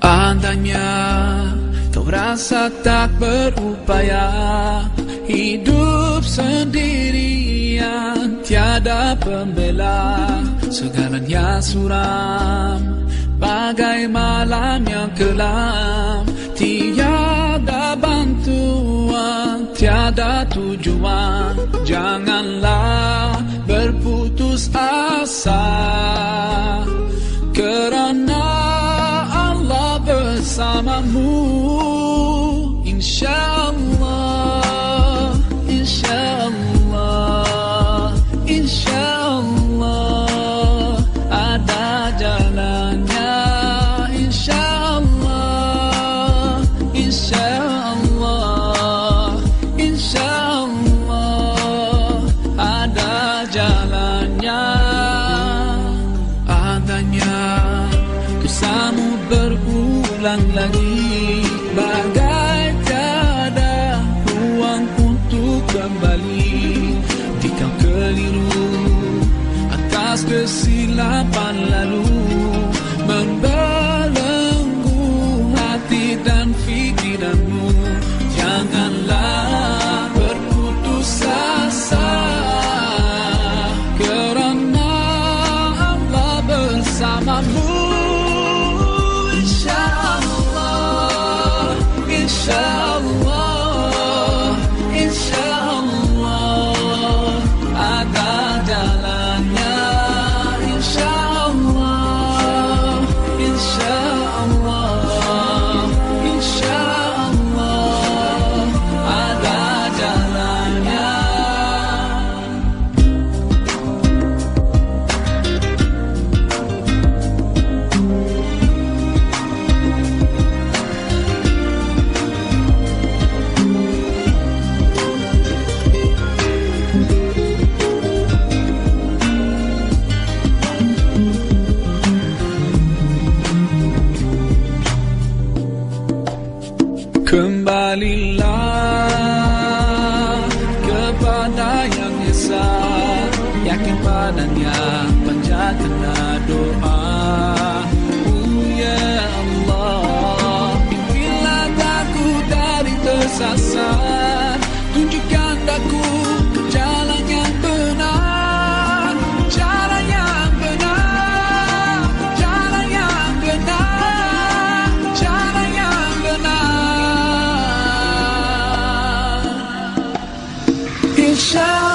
Andainya kau rasa tak berupaya Hidup sendirian. Tiada pembela Segalanya suram. Bagai malam yang kelam? Tiada bantuan tiada tujuan. Janganlah berputus asa. samemu inşa Allah inşa Allah inşa Allah ada jalannya inşa Allah inşa lang-langit Kembalilah kepada yang esa Yakin padanya panjatkanlah shine.